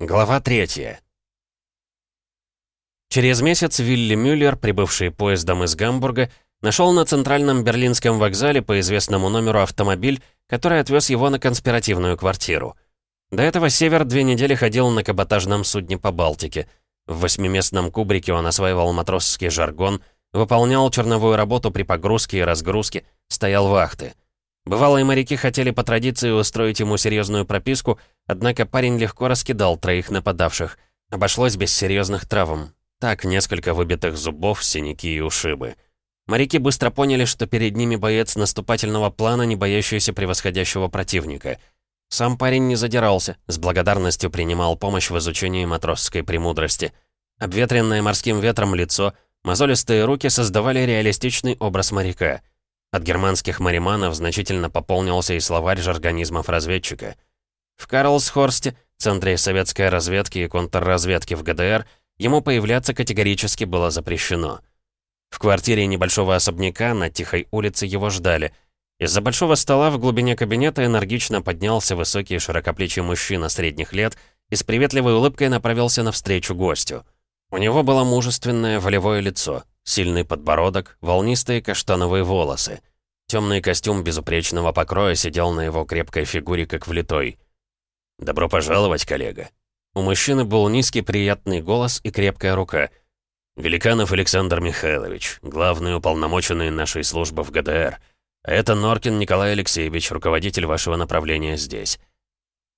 Глава третья. Через месяц Вилли Мюллер, прибывший поездом из Гамбурга, нашел на центральном берлинском вокзале по известному номеру автомобиль, который отвез его на конспиративную квартиру. До этого Север две недели ходил на каботажном судне по Балтике. В восьмиместном кубрике он осваивал матросский жаргон, выполнял черновую работу при погрузке и разгрузке, стоял вахты. Бывалые моряки хотели по традиции устроить ему серьезную прописку, однако парень легко раскидал троих нападавших. Обошлось без серьезных травм. Так, несколько выбитых зубов, синяки и ушибы. Моряки быстро поняли, что перед ними боец наступательного плана, не боящийся превосходящего противника. Сам парень не задирался, с благодарностью принимал помощь в изучении матросской премудрости. Обветренное морским ветром лицо, мозолистые руки создавали реалистичный образ моряка — от германских мариманов значительно пополнился и словарь жаргонизмов разведчика. В Карлсхорсте, центре советской разведки и контрразведки в ГДР, ему появляться категорически было запрещено. В квартире небольшого особняка на тихой улице его ждали. Из-за большого стола в глубине кабинета энергично поднялся высокий широкоплечий мужчина средних лет и с приветливой улыбкой направился навстречу гостю. У него было мужественное волевое лицо — Сильный подбородок, волнистые каштановые волосы. Темный костюм безупречного покроя сидел на его крепкой фигуре, как влитой. «Добро пожаловать, коллега». У мужчины был низкий приятный голос и крепкая рука. «Великанов Александр Михайлович, главный уполномоченный нашей службы в ГДР. А это Норкин Николай Алексеевич, руководитель вашего направления здесь».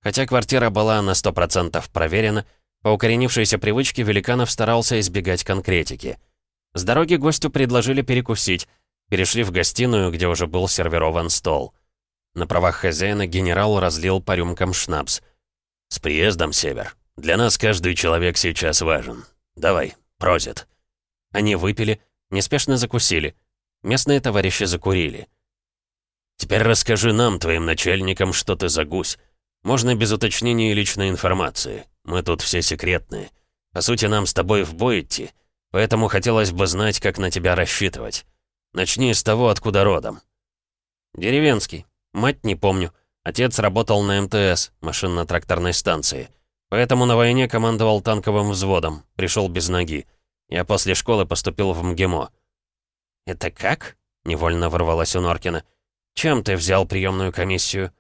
Хотя квартира была на 100% проверена, по укоренившейся привычке Великанов старался избегать конкретики – с дороги гостю предложили перекусить. Перешли в гостиную, где уже был сервирован стол. На правах хозяина генерал разлил по рюмкам шнапс. «С приездом, Север. Для нас каждый человек сейчас важен. Давай, прозит». Они выпили, неспешно закусили. Местные товарищи закурили. «Теперь расскажи нам, твоим начальникам, что ты за гусь. Можно без уточнения личной информации. Мы тут все секретные. По сути, нам с тобой в бой идти. Поэтому хотелось бы знать, как на тебя рассчитывать. Начни с того, откуда родом». «Деревенский. Мать не помню. Отец работал на МТС, машинно-тракторной станции. Поэтому на войне командовал танковым взводом. Пришел без ноги. Я после школы поступил в МГИМО». «Это как?» — невольно ворвалась у Норкина. «Чем ты взял приемную комиссию?»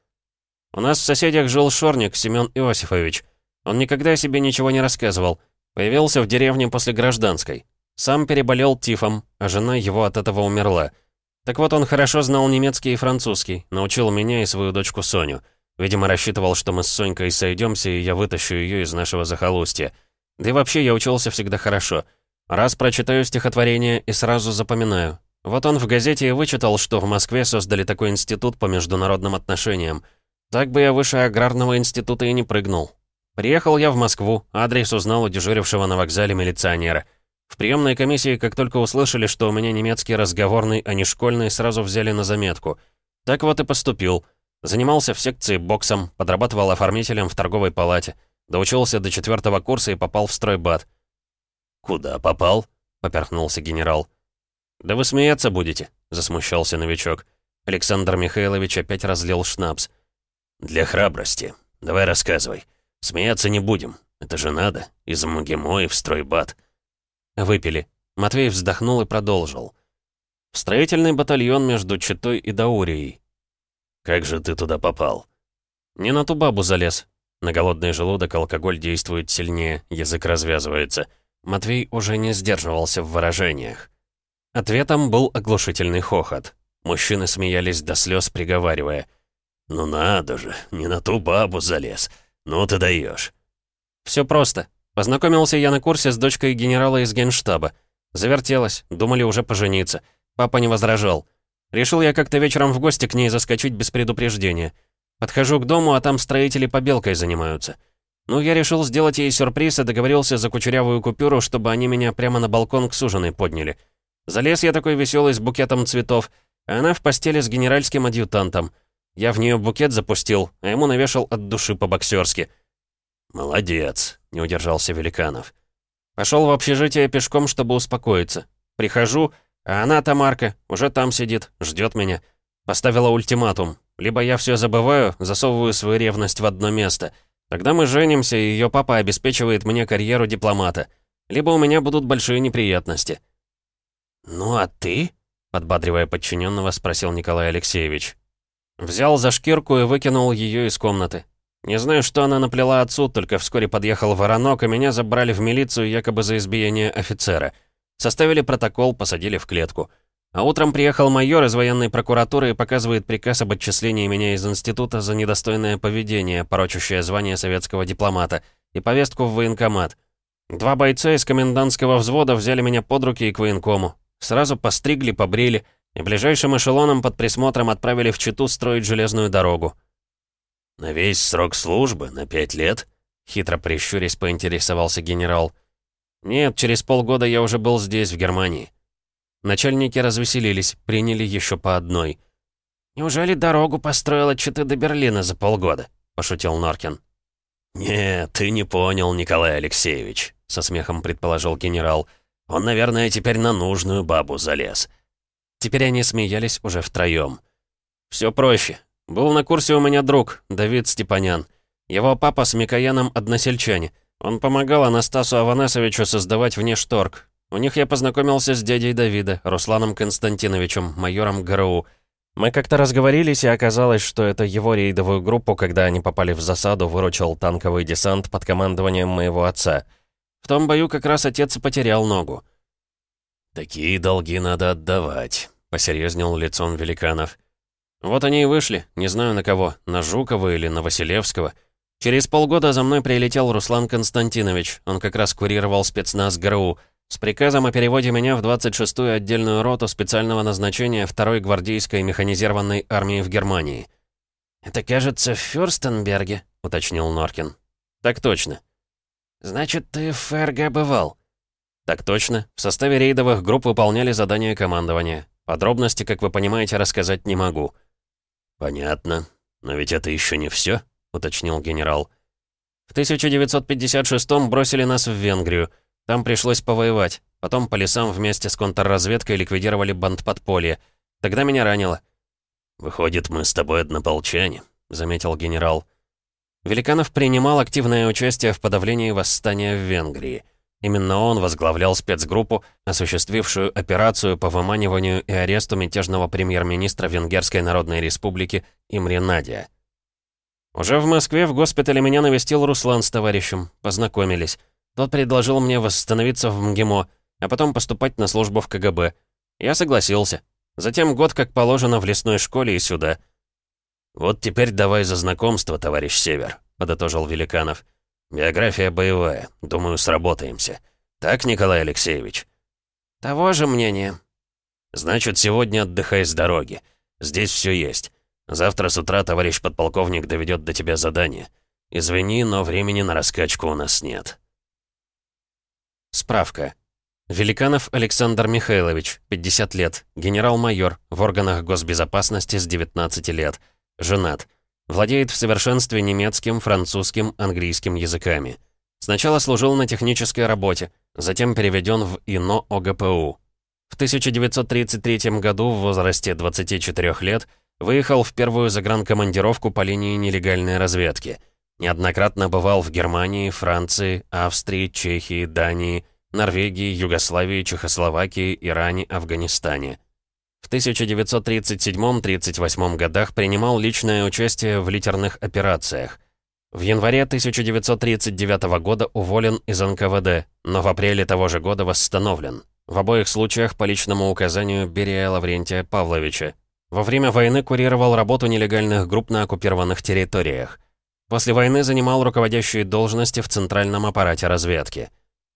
«У нас в соседях жил Шорник Семен Иосифович. Он никогда о себе ничего не рассказывал. Появился в деревне после гражданской. Сам переболел тифом, а жена его от этого умерла. Так вот, он хорошо знал немецкий и французский, научил меня и свою дочку Соню. Видимо, рассчитывал, что мы с Сонькой сойдемся, и я вытащу ее из нашего захолустья. Да и вообще, я учился всегда хорошо. Раз прочитаю стихотворение и сразу запоминаю. Вот он в газете и вычитал, что в Москве создали такой институт по международным отношениям. Так бы я выше аграрного института и не прыгнул. Приехал я в Москву, адрес узнал у дежурившего на вокзале милиционера. В приемной комиссии, как только услышали, что у меня немецкий разговорный, а не школьный, сразу взяли на заметку. Так вот и поступил. Занимался в секции боксом, подрабатывал оформителем в торговой палате. Доучился до четвертого курса и попал в стройбат. «Куда попал?» — поперхнулся генерал. «Да вы смеяться будете», — засмущался новичок. Александр Михайлович опять разлил шнапс. «Для храбрости. Давай рассказывай. Смеяться не будем. Это же надо. Из МГИМО и в стройбат. Выпили. Матвей вздохнул и продолжил. В строительный батальон между Читой и Даурией. Как же ты туда попал? Не на ту бабу залез. На голодный желудок алкоголь действует сильнее, язык развязывается. Матвей уже не сдерживался в выражениях. Ответом был оглушительный хохот. Мужчины смеялись до слез, приговаривая. «Ну надо же, не на ту бабу залез. «Ну ты даешь. Все просто. Познакомился я на курсе с дочкой генерала из генштаба. Завертелась, думали уже пожениться. Папа не возражал. Решил я как-то вечером в гости к ней заскочить без предупреждения. Подхожу к дому, а там строители побелкой занимаются. Ну, я решил сделать ей сюрприз и договорился за кучерявую купюру, чтобы они меня прямо на балкон к суженой подняли. Залез я такой веселый с букетом цветов, а она в постели с генеральским адъютантом. Я в нее букет запустил, а ему навешал от души по-боксерски. «Молодец», — не удержался Великанов. Пошел в общежитие пешком, чтобы успокоиться. Прихожу, а она, Тамарка, уже там сидит, ждет меня. Поставила ультиматум. Либо я все забываю, засовываю свою ревность в одно место. Тогда мы женимся, и ее папа обеспечивает мне карьеру дипломата. Либо у меня будут большие неприятности». «Ну а ты?» — подбадривая подчиненного, спросил Николай Алексеевич. Взял за шкирку и выкинул ее из комнаты. Не знаю, что она наплела отцу, только вскоре подъехал воронок, и меня забрали в милицию якобы за избиение офицера. Составили протокол, посадили в клетку. А утром приехал майор из военной прокуратуры и показывает приказ об отчислении меня из института за недостойное поведение, порочащее звание советского дипломата, и повестку в военкомат. Два бойца из комендантского взвода взяли меня под руки и к военкому. Сразу постригли, побрили, и ближайшим эшелоном под присмотром отправили в Читу строить железную дорогу. «На весь срок службы, на пять лет?» Хитро прищурясь, поинтересовался генерал. «Нет, через полгода я уже был здесь, в Германии». Начальники развеселились, приняли еще по одной. «Неужели дорогу построила Читы до Берлина за полгода?» — пошутил Норкин. «Нет, ты не понял, Николай Алексеевич», — со смехом предположил генерал. «Он, наверное, теперь на нужную бабу залез». Теперь они смеялись уже втроем. «Все проще. Был на курсе у меня друг, Давид Степанян. Его папа с Микояном односельчане. Он помогал Анастасу Аванесовичу создавать внешторг. У них я познакомился с дядей Давида, Русланом Константиновичем, майором ГРУ. Мы как-то разговорились, и оказалось, что это его рейдовую группу, когда они попали в засаду, выручил танковый десант под командованием моего отца. В том бою как раз отец потерял ногу. «Такие долги надо отдавать», посерьезнел лицом великанов. Вот они и вышли, не знаю на кого, на Жукова или на Василевского. Через полгода за мной прилетел Руслан Константинович, он как раз курировал спецназ ГРУ, с приказом о переводе меня в 26-ю отдельную роту специального назначения 2-й гвардейской механизированной армии в Германии. «Это, кажется, в Фюрстенберге», — уточнил Норкин. «Так точно». «Значит, ты в ФРГ бывал?» «Так точно. В составе рейдовых групп выполняли задания командования. Подробности, как вы понимаете, рассказать не могу». «Понятно. Но ведь это еще не все, уточнил генерал. «В 1956-м бросили нас в Венгрию. Там пришлось повоевать. Потом по лесам вместе с контрразведкой ликвидировали банд подполья. Тогда меня ранило». «Выходит, мы с тобой однополчане», — заметил генерал. Великанов принимал активное участие в подавлении восстания в Венгрии. Именно он возглавлял спецгруппу, осуществившую операцию по выманиванию и аресту мятежного премьер-министра Венгерской Народной Республики Имре Надия. Уже в Москве в госпитале меня навестил Руслан с товарищем, познакомились. Тот предложил мне восстановиться в МГИМО, а потом поступать на службу в КГБ. Я согласился. Затем год, как положено, в лесной школе и сюда. «Вот теперь давай за знакомство, товарищ Север», — подытожил Великанов. Биография боевая. Думаю, сработаемся. Так, Николай Алексеевич?» «Того же мнения». «Значит, сегодня отдыхай с дороги. Здесь все есть. Завтра с утра товарищ подполковник доведет до тебя задание. Извини, но времени на раскачку у нас нет». Справка. Великанов Александр Михайлович, 50 лет, генерал-майор, в органах госбезопасности с 19 лет, женат. Владеет в совершенстве немецким, французским, английским языками. Сначала служил на технической работе, затем переведен в ИНО ОГПУ. В 1933 году в возрасте 24 лет выехал в первую загранкомандировку по линии нелегальной разведки. Неоднократно бывал в Германии, Франции, Австрии, Чехии, Дании, Норвегии, Югославии, Чехословакии, Иране, Афганистане. В 1937-38 годах принимал личное участие в литерных операциях. В январе 1939 года уволен из НКВД, но в апреле того же года восстановлен. В обоих случаях по личному указанию Берия Лаврентия Павловича. Во время войны курировал работу нелегальных групп на оккупированных территориях. После войны занимал руководящие должности в Центральном аппарате разведки.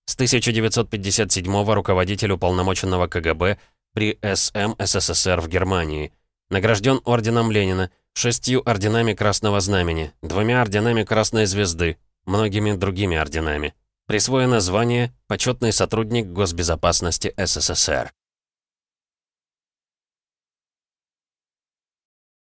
С 1957 руководитель уполномоченного КГБ при СМ СССР в Германии. Награжден орденом Ленина, шестью орденами Красного Знамени, двумя орденами Красной Звезды, многими другими орденами. Присвоено звание «Почетный сотрудник госбезопасности СССР».